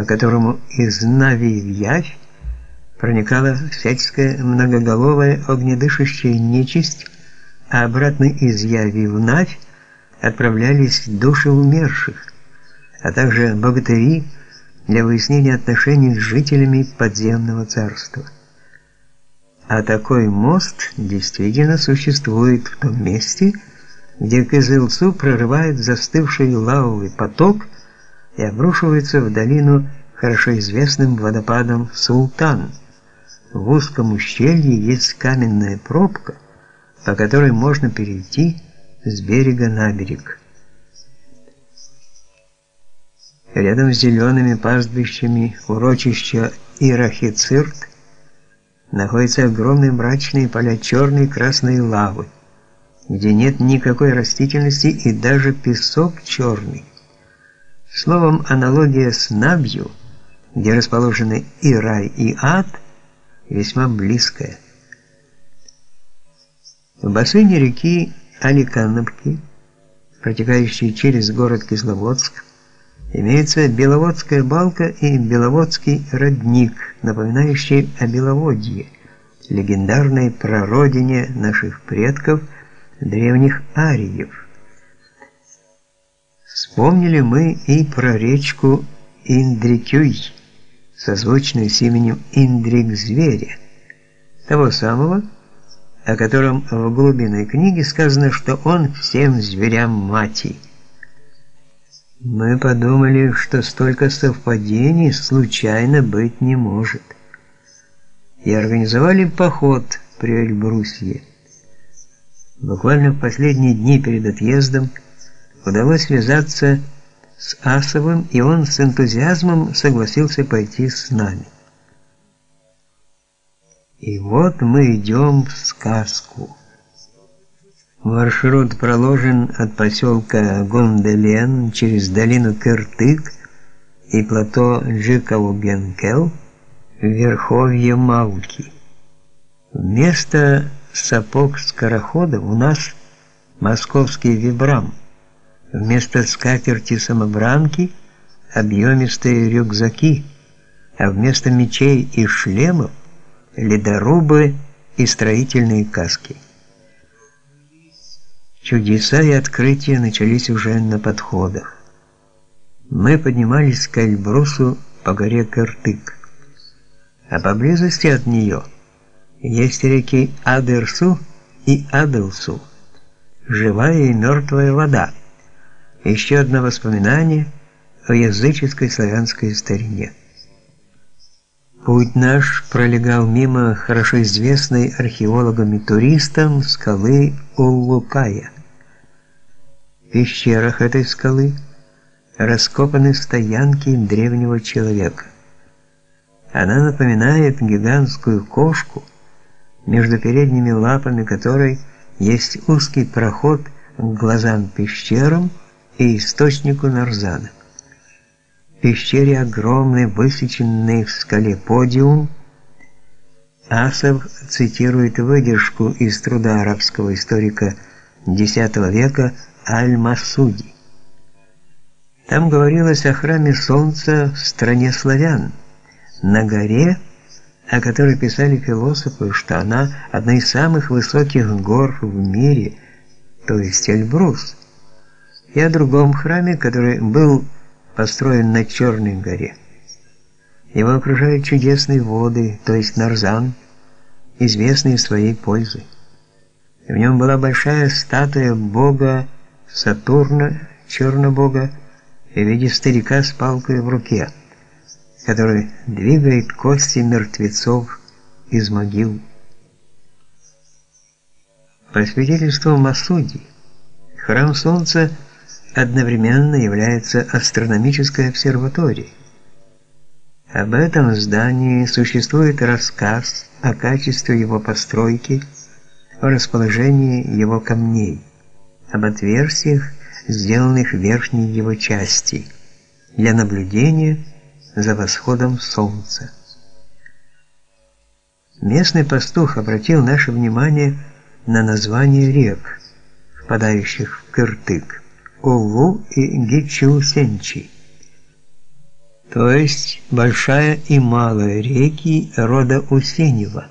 по которому из Нави в Явь проникала всяческая многоголовая огнедышащая нечисть, а обратно из Яви в Навь отправлялись души умерших, а также богатыри для выяснения отношений с жителями подземного царства. А такой мост действительно существует в том месте, где к Изылцу прорывает застывший лавовый поток и обрушивается в долину хорошо известным водопадом Султан. В узком ущелье есть каменная пробка, по которой можно перейти с берега на берег. Рядом с зелеными пастбищами урочища Ирахицирт находятся огромные мрачные поля черной и красной лавы, где нет никакой растительности и даже песок черный. Словом, аналогия с Набью, где расположены и рай, и ад, весьма близкая. В бассейне реки Аликановки, протекающей через город Кисловодск, имеется Беловодская балка и Беловодский родник, напоминающий о Беловодье, легендарной прародине наших предков, древних ариев. Вспомнили мы и про речку Индрикюй, созвучную с именем Индрик-зверя, того самого, о котором в глубинной книге сказано, что он всем зверям мати. Мы подумали, что столько совпадений случайно быть не может. И организовали поход при Эльбрусье. Буквально в последние дни перед отъездом удалось связаться с Асовым, и он с энтузиазмом согласился пойти с нами. И вот мы идем в сказку. Маршрут проложен от поселка Гонделен через долину Кыртык и плато Джикаугенкел в верховье Малки. Вместо сапог скорохода у нас московский вибрам. Вместо скатерти самобранки объемистые рюкзаки, а вместо мечей и шлемов ледорубы и строительные каски. Чудеса и открытия начались уже на подходах. Мы поднимались к Эльбрусу по горе Кыртык, а поблизости от нее есть реки Адерсу и Аделсу, живая и мертвая вода. Еще одно воспоминание о языческой славянской старине. Путь наш пролегал мимо хорошо известной археологам и туристам скалы Уллукая. В пещерах этой скалы раскопаны стоянки древнего человека. Она напоминает гигантскую кошку, между передними лапами которой есть узкий проход к глазам пещерам и источнику нарзана пещере огромный, высеченный в скале подиум, Асов цитирует выдержку из труда арабского историка X века Аль-Масуди. Там говорилось о храме Солнца в стране славян, на горе, о которой писали философы, что она одна из самых высоких гор в мире, то есть Эльбрус, и о другом храме, который был построен на Черной горе. Его окружают чудесные воды, то есть Нарзан, известные своей пользой. В нем была большая статуя бога Сатурна, чернобога, в виде старика с палкой в руке, который двигает кости мертвецов из могил. По свидетельству Масуди, храм Солнца – одновременно является астрономической обсерваторией. Об этом здании существует рассказ о качестве его постройки, о расположении его камней, об отверстиях, сделанных в верхней его части, для наблюдения за восходом солнца. Местный пастух обратил наше внимание на название рек, впадающих в Кыртык. Улу и Гичу то есть большая и малая реки рода Усенева.